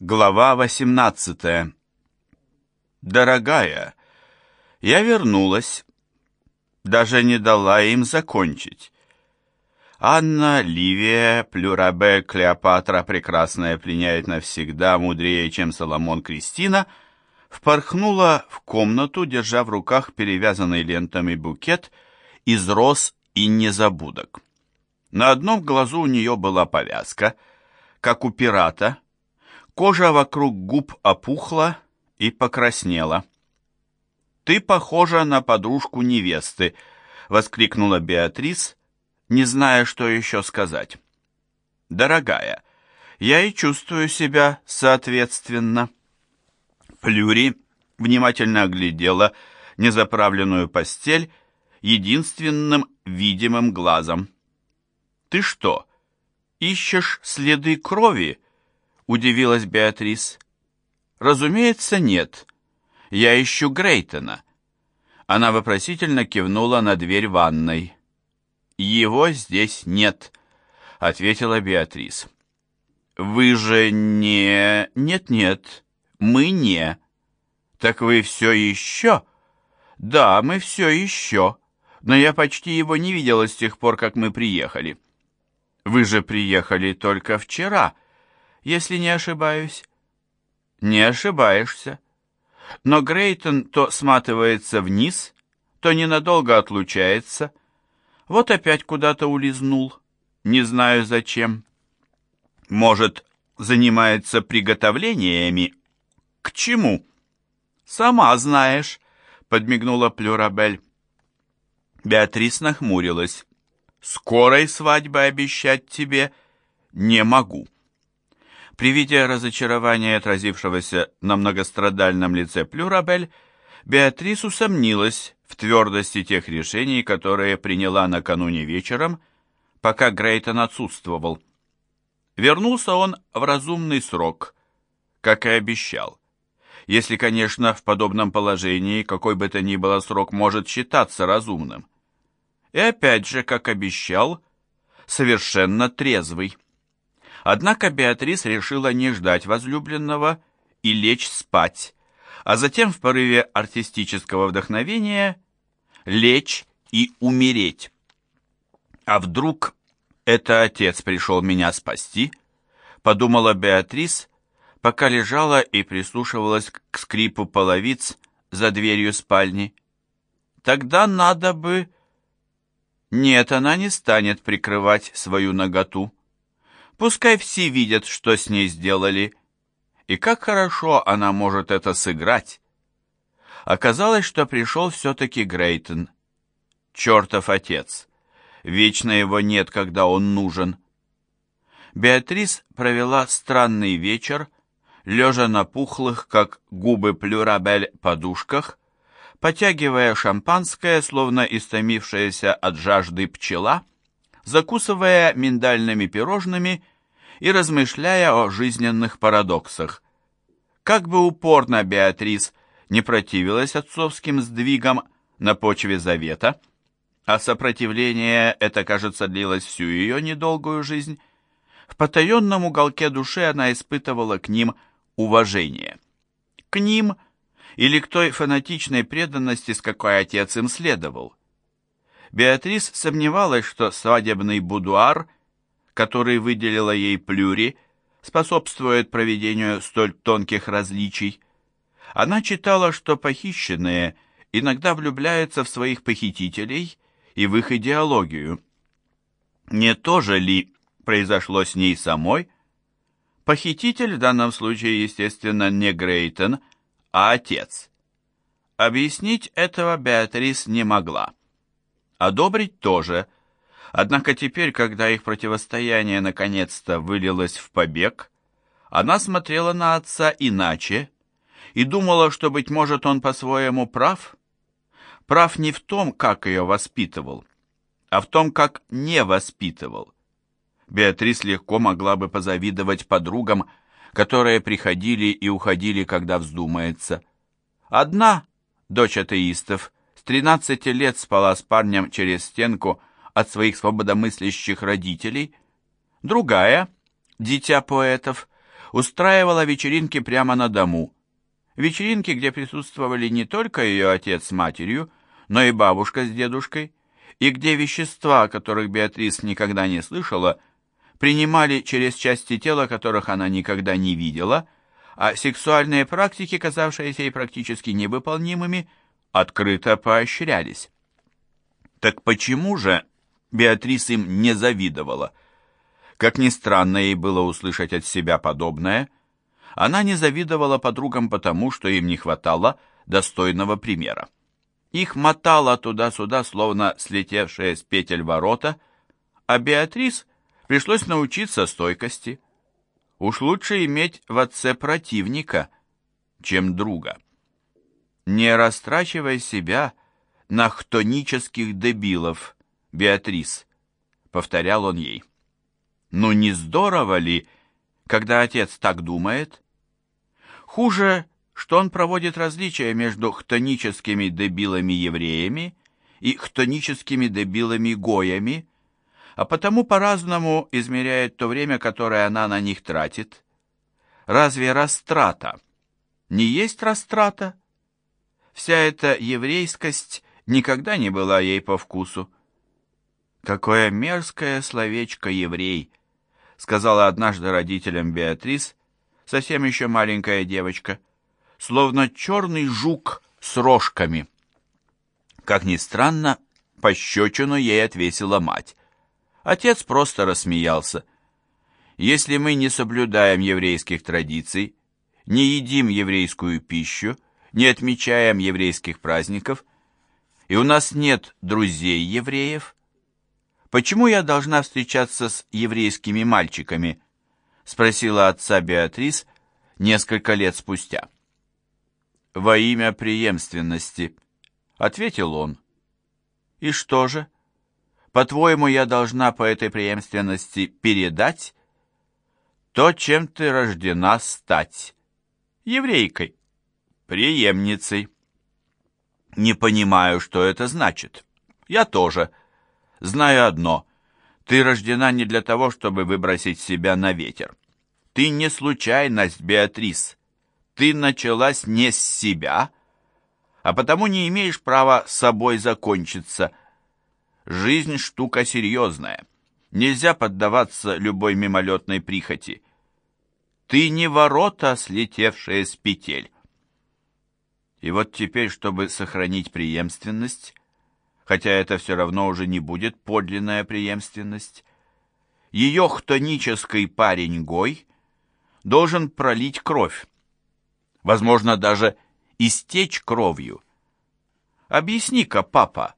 Глава 18 «Дорогая, я вернулась, даже не дала им закончить. Анна, Ливия, Плюрабе, Клеопатра, прекрасная, пленяет навсегда, мудрее, чем Соломон Кристина, впорхнула в комнату, держа в руках перевязанный лентами букет из роз и незабудок. На одном глазу у нее была повязка, как у пирата, кожа вокруг губ опухла и покраснела. «Ты похожа на подружку невесты», — воскликнула Беатрис, не зная, что еще сказать. «Дорогая, я и чувствую себя соответственно». Флюри внимательно оглядела незаправленную постель единственным видимым глазом. «Ты что, ищешь следы крови?» — удивилась Беатрис. «Разумеется, нет. Я ищу Грейтона». Она вопросительно кивнула на дверь ванной. «Его здесь нет», — ответила Беатрис. «Вы же не... Нет-нет, мы не. Так вы все еще?» «Да, мы все еще, но я почти его не видела с тех пор, как мы приехали». «Вы же приехали только вчера, если не ошибаюсь». «Не ошибаешься. Но Грейтон то сматывается вниз, то ненадолго отлучается. Вот опять куда-то улизнул. Не знаю зачем. Может, занимается приготовлениями? К чему? Сама знаешь, подмигнула Плюрабель. Беатрис нахмурилась. Скорой свадьбы обещать тебе не могу. При виде разочарования, отразившегося на многострадальном лице Плюрабель, Беатрис усомнилась в твердости тех решений, которые приняла накануне вечером, пока Грейтон отсутствовал. Вернулся он в разумный срок, как и обещал. Если, конечно, в подобном положении какой бы то ни было срок может считаться разумным. И опять же, как обещал, совершенно трезвый. Однако Беатрис решила не ждать возлюбленного и лечь спать, а затем в порыве артистического вдохновения лечь и умереть. А вдруг это отец пришел меня спасти? Подумала Беатрис, пока лежала и прислушивалась к скрипу половиц за дверью спальни. Тогда надо бы... Нет, она не станет прикрывать свою наготу. Пускай все видят, что с ней сделали, и как хорошо она может это сыграть. Оказалось, что пришел все-таки Грейтон. Чертов отец. Вечно его нет, когда он нужен. Беатрис провела странный вечер, лежа на пухлых, как губы плюрабель, подушках, потягивая шампанское, словно истомившаяся от жажды пчела, закусывая миндальными пирожными и размышляя о жизненных парадоксах. Как бы упорно Беатрис не противилась отцовским сдвигам на почве завета, а сопротивление это, кажется, длилось всю ее недолгую жизнь, в потаенном уголке души она испытывала к ним уважение. К ним или к той фанатичной преданности, с какой отец им следовал. Беатрис сомневалась, что свадебный будуар, который выделила ей Плюри, способствует проведению столь тонких различий. Она читала, что похищенные иногда влюбляются в своих похитителей и в их идеологию. Не то же ли произошло с ней самой? Похититель в данном случае, естественно, не Грейтон, а отец. Объяснить этого Беатрис не могла одобрить тоже. Однако теперь, когда их противостояние наконец-то вылилось в побег, она смотрела на отца иначе и думала, что, быть может, он по-своему прав. Прав не в том, как ее воспитывал, а в том, как не воспитывал. Беатрис легко могла бы позавидовать подругам, которые приходили и уходили, когда вздумается. Одна, дочь атеистов, 13 лет спала с парнем через стенку от своих свободомыслящих родителей, другая, дитя поэтов, устраивала вечеринки прямо на дому. Вечеринки, где присутствовали не только ее отец с матерью, но и бабушка с дедушкой, и где вещества, которых Беатрис никогда не слышала, принимали через части тела, которых она никогда не видела, а сексуальные практики, казавшиеся ей практически невыполнимыми, открыто поощрялись. Так почему же Беатрис им не завидовала? Как ни странно ей было услышать от себя подобное, она не завидовала подругам потому, что им не хватало достойного примера. Их мотало туда-сюда, словно слетевшие с петель ворота, а Беатрис пришлось научиться стойкости. Уж лучше иметь в отце противника, чем друга. Не растрачивай себя на хтонических дебилов, Беатрис, повторял он ей. Ну не здорово ли, когда отец так думает? Хуже что он проводит различия между хтоническими дебилами-евреями и хтоническими дебилами-гоями, а потому по-разному измеряет то время, которое она на них тратит. Разве растрата не есть растрата? Вся эта еврейскость никогда не была ей по вкусу. «Какое мерзкое словечко еврей!» сказала однажды родителям Беатрис, совсем еще маленькая девочка словно черный жук с рожками. Как ни странно, пощечину ей отвесила мать. Отец просто рассмеялся. Если мы не соблюдаем еврейских традиций, не едим еврейскую пищу, не отмечаем еврейских праздников, и у нас нет друзей евреев, почему я должна встречаться с еврейскими мальчиками? спросила отца Беатрис несколько лет спустя во имя преемственности», — ответил он. «И что же? По-твоему, я должна по этой преемственности передать то, чем ты рождена стать? Еврейкой, преемницей». «Не понимаю, что это значит. Я тоже. Знаю одно. Ты рождена не для того, чтобы выбросить себя на ветер. Ты не случайность, Беатрис ты началась не с себя, а потому не имеешь права собой закончиться. Жизнь штука серьезная. Нельзя поддаваться любой мимолетной прихоти. Ты не ворота, слетевшие с петель. И вот теперь, чтобы сохранить преемственность, хотя это все равно уже не будет подлинная преемственность, ее хтонический парень Гой должен пролить кровь, возможно, даже истечь кровью. Объясни-ка, папа,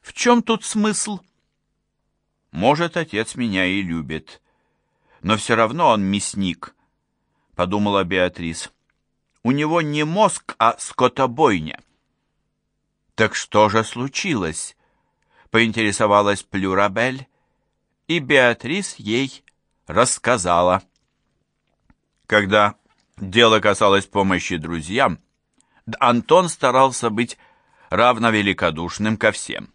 в чем тут смысл? Может, отец меня и любит, но все равно он мясник, подумала Беатрис. У него не мозг, а скотобойня. Так что же случилось? Поинтересовалась Плюрабель, и Беатрис ей рассказала. Когда дело касалось помощи друзьям, Антон старался быть равновеликодушным ко всем.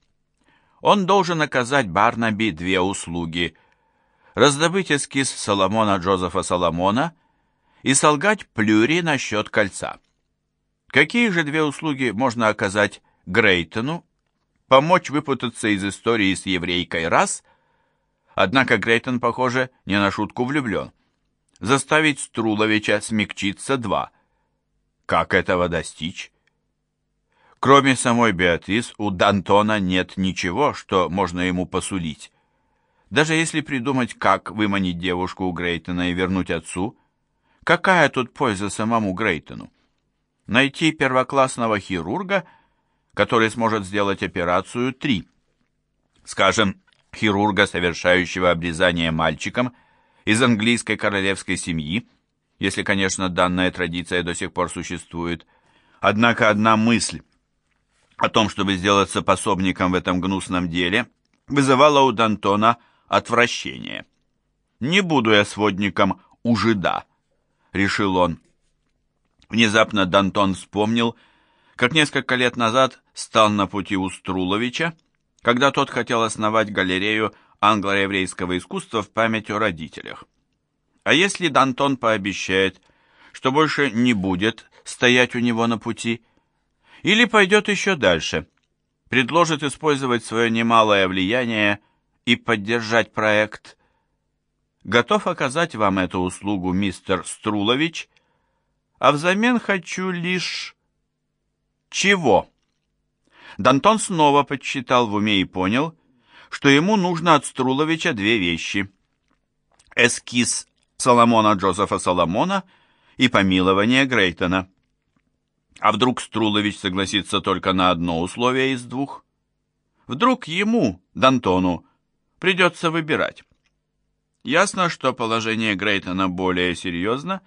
Он должен оказать Барнаби две услуги – раздобыть эскиз Соломона Джозефа Соломона и солгать Плюри насчет кольца. Какие же две услуги можно оказать Грейтону? Помочь выпутаться из истории с еврейкой раз, однако Грейтон, похоже, не на шутку влюблен – заставить Струловича смягчиться два. Как этого достичь? Кроме самой Беатрис, у Д'Антона нет ничего, что можно ему посулить. Даже если придумать, как выманить девушку у Грейтона и вернуть отцу, какая тут польза самому Грейтону? Найти первоклассного хирурга, который сможет сделать операцию три. Скажем, хирурга, совершающего обрезание мальчиком – из английской королевской семьи, если, конечно, данная традиция до сих пор существует. Однако одна мысль о том, чтобы сделаться пособником в этом гнусном деле, вызывала у Д'Антона отвращение. «Не буду я сводником у жида», — решил он. Внезапно Д'Антон вспомнил, как несколько лет назад стал на пути у Струловича, когда тот хотел основать галерею англо-еврейского искусства в память о родителях. А если Дантон пообещает, что больше не будет стоять у него на пути, или пойдет еще дальше, предложит использовать свое немалое влияние и поддержать проект. Готов оказать вам эту услугу, мистер Струлович, а взамен хочу лишь... Чего? Дантон снова подсчитал в уме и понял, что ему нужно от Струловича две вещи. Эскиз Соломона Джозефа Соломона и помилование Грейтона. А вдруг Струлович согласится только на одно условие из двух? Вдруг ему, Дантону, придется выбирать. Ясно, что положение Грейтона более серьезно,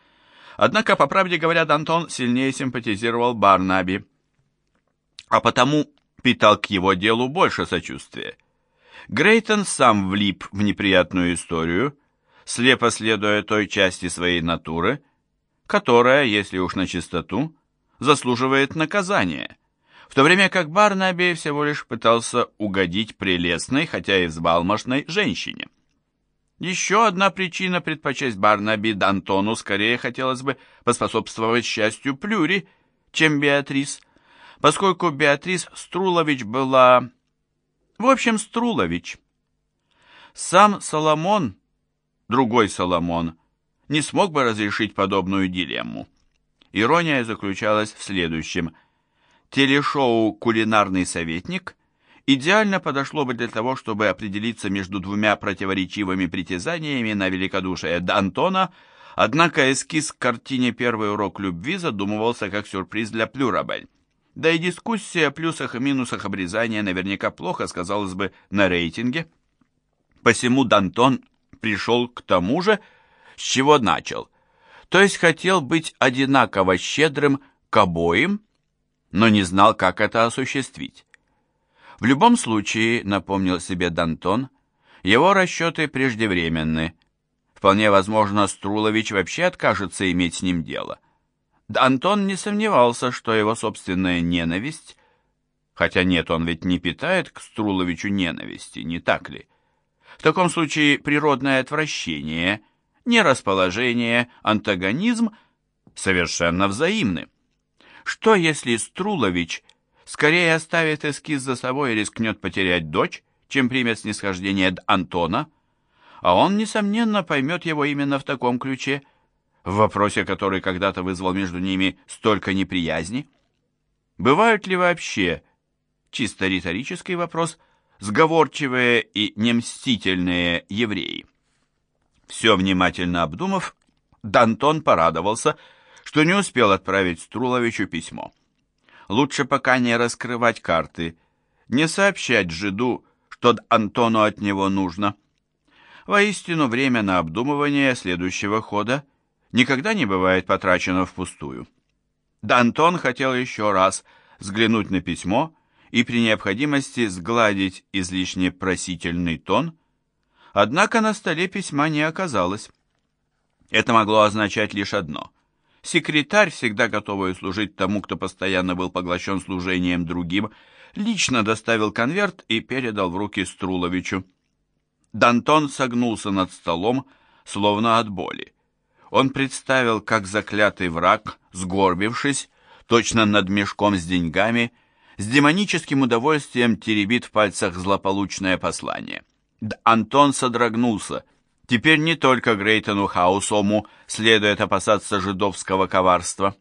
однако, по правде говоря, Дантон сильнее симпатизировал Барнаби, а потому питал к его делу больше сочувствия. Грейтон сам влип в неприятную историю, слепо следуя той части своей натуры, которая, если уж на чистоту, заслуживает наказания, в то время как Барнаби всего лишь пытался угодить прелестной, хотя и взбалмошной, женщине. Еще одна причина предпочесть Барнаби Д'Антону скорее хотелось бы поспособствовать счастью Плюри, чем Беатрис, поскольку Беатрис Струлович была... В общем, Струлович. Сам Соломон, другой Соломон, не смог бы разрешить подобную дилемму. Ирония заключалась в следующем. Телешоу «Кулинарный советник» идеально подошло бы для того, чтобы определиться между двумя противоречивыми притязаниями на великодушие Д'Антона, однако эскиз к картине «Первый урок любви» задумывался как сюрприз для Плюрабель. Да и дискуссия о плюсах и минусах обрезания наверняка плохо сказалась бы на рейтинге. Посему Д'Антон пришел к тому же, с чего начал – то есть хотел быть одинаково щедрым к обоим, но не знал, как это осуществить. В любом случае, напомнил себе Дантон, его расчеты преждевременны. Вполне возможно, Струлович вообще откажется иметь с ним дело. Антон не сомневался, что его собственная ненависть, хотя нет, он ведь не питает к Струловичу ненависти, не так ли? В таком случае природное отвращение нерасположение, антагонизм совершенно взаимны. Что если Струлович скорее оставит эскиз за собой и рискнет потерять дочь, чем примет снисхождение Антона? А он, несомненно, поймет его именно в таком ключе, в вопросе, который когда-то вызвал между ними столько неприязни. Бывают ли вообще, чисто риторический вопрос, сговорчивые и немстительные евреи? Все внимательно обдумав, Дантон порадовался, что не успел отправить Струловичу письмо. Лучше пока не раскрывать карты, не сообщать жиду, что Антону от него нужно. Воистину, время на обдумывание следующего хода никогда не бывает потрачено впустую. Дантон хотел еще раз взглянуть на письмо и при необходимости сгладить излишне просительный тон – Однако на столе письма не оказалось. Это могло означать лишь одно. Секретарь, всегда готовый служить тому, кто постоянно был поглощен служением другим, лично доставил конверт и передал в руки Струловичу. Дантон согнулся над столом, словно от боли. Он представил, как заклятый враг, сгорбившись, точно над мешком с деньгами, с демоническим удовольствием теребит в пальцах злополучное послание. Антон содрогнулся. Теперь не только Грейтону Хаусому следует опасаться жидовского коварства.